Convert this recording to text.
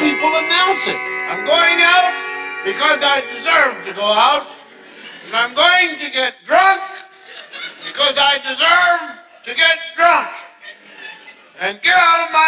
people announce it. I'm going out because I deserve to go out. And I'm going to get drunk because I deserve to get drunk. And get out. of my